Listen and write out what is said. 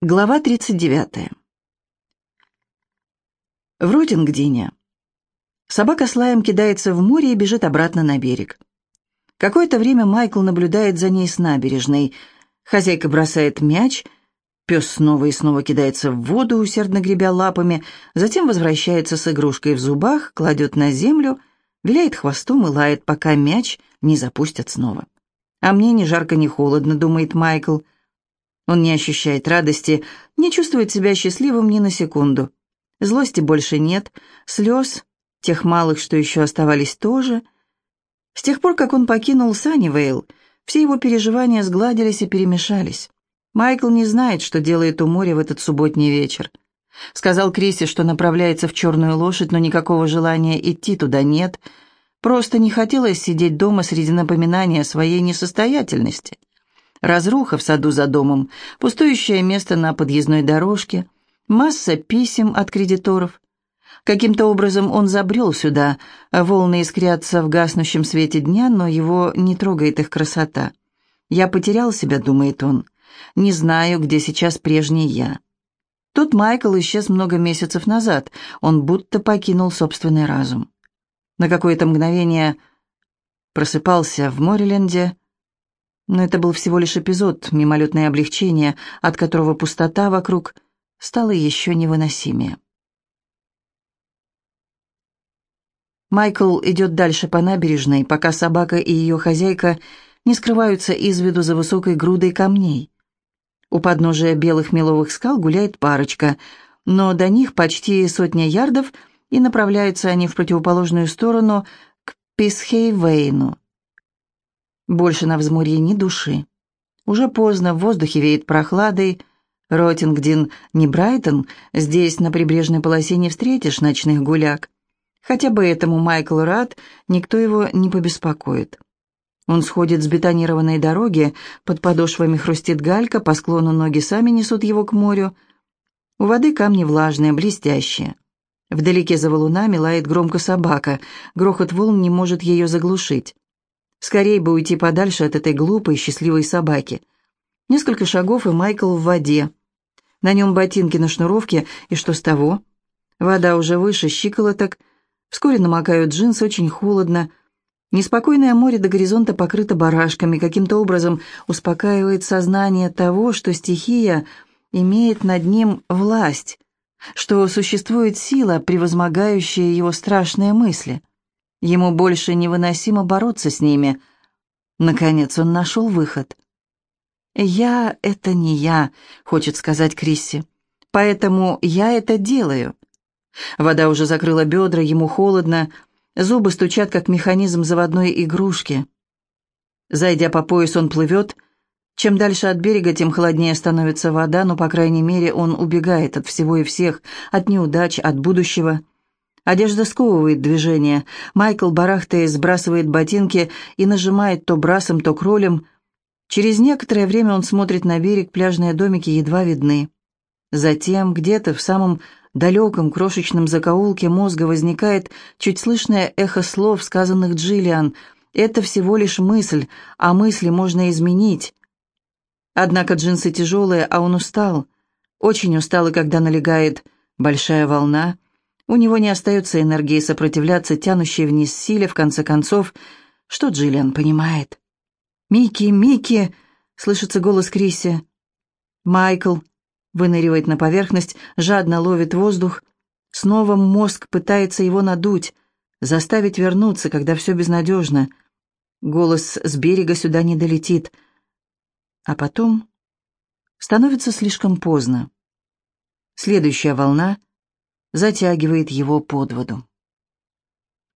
Глава 39. В Ротингдине собака с лаем кидается в море и бежит обратно на берег. Какое-то время Майкл наблюдает за ней с набережной. Хозяйка бросает мяч, пес снова и снова кидается в воду, усердно гребя лапами, затем возвращается с игрушкой в зубах, кладет на землю, виляет хвостом и лает, пока мяч не запустят снова. «А мне ни жарко, ни холодно», — думает Майкл, — он не ощущает радости, не чувствует себя счастливым ни на секунду. Злости больше нет, слез, тех малых, что еще оставались, тоже. С тех пор, как он покинул Саннивейл, все его переживания сгладились и перемешались. Майкл не знает, что делает у моря в этот субботний вечер. Сказал Крисе, что направляется в черную лошадь, но никакого желания идти туда нет. Просто не хотелось сидеть дома среди напоминания о своей несостоятельности. Разруха в саду за домом, пустующее место на подъездной дорожке, масса писем от кредиторов. Каким-то образом он забрел сюда, волны искрятся в гаснущем свете дня, но его не трогает их красота. «Я потерял себя», — думает он, — «не знаю, где сейчас прежний я». Тот Майкл исчез много месяцев назад, он будто покинул собственный разум. На какое-то мгновение просыпался в Мореленде, но это был всего лишь эпизод, мимолетное облегчение, от которого пустота вокруг стала еще невыносимее. Майкл идет дальше по набережной, пока собака и ее хозяйка не скрываются из виду за высокой грудой камней. У подножия белых меловых скал гуляет парочка, но до них почти сотня ярдов, и направляются они в противоположную сторону к Писхейвейну. Больше на взморье ни души. Уже поздно, в воздухе веет прохладой. Ротингдин не Брайтон, здесь на прибрежной полосе не встретишь ночных гуляк. Хотя бы этому Майкл рад, никто его не побеспокоит. Он сходит с бетонированной дороги, под подошвами хрустит галька, по склону ноги сами несут его к морю. У воды камни влажные, блестящие. Вдалеке за валунами лает громко собака, грохот волн не может ее заглушить. Скорей бы уйти подальше от этой глупой, счастливой собаки. Несколько шагов, и Майкл в воде. На нем ботинки на шнуровке, и что с того? Вода уже выше щиколоток. Вскоре намокают джинсы, очень холодно. Неспокойное море до горизонта покрыто барашками, каким-то образом успокаивает сознание того, что стихия имеет над ним власть, что существует сила, превозмогающая его страшные мысли. Ему больше невыносимо бороться с ними. Наконец он нашел выход. «Я — это не я», — хочет сказать Крисси. «Поэтому я это делаю». Вода уже закрыла бедра, ему холодно, зубы стучат, как механизм заводной игрушки. Зайдя по пояс, он плывет. Чем дальше от берега, тем холоднее становится вода, но, по крайней мере, он убегает от всего и всех, от неудач, от будущего. Одежда сковывает движение. Майкл, барахтаясь, сбрасывает ботинки и нажимает то брасом, то кролем. Через некоторое время он смотрит на берег, пляжные домики едва видны. Затем, где-то в самом далеком крошечном закоулке мозга возникает чуть слышное эхо слов, сказанных Джиллиан. Это всего лишь мысль, а мысли можно изменить. Однако джинсы тяжелые, а он устал. Очень устал, и когда налегает большая волна — у него не остается энергии сопротивляться тянущей вниз силе, в конце концов, что Джиллиан понимает. «Микки, Микки!» — слышится голос Криси. Майкл выныривает на поверхность, жадно ловит воздух. Снова мозг пытается его надуть, заставить вернуться, когда все безнадежно. Голос с берега сюда не долетит. А потом становится слишком поздно. Следующая волна — затягивает его под воду.